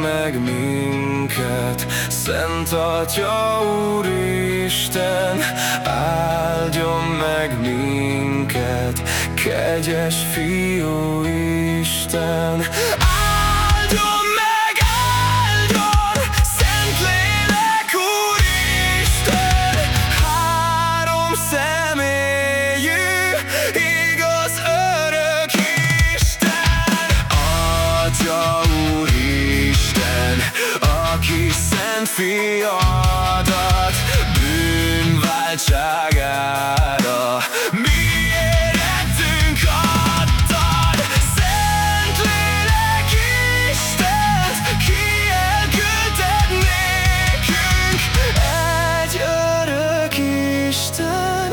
meg minket, Szent Atya Úristen, áldjon meg minket, kegyes Fiú Isten. Jézus szent fiadat bűnváltságára. Mi érettünk adtad Szent lélek Istent Kielküldted nékünk. Egy örök Isten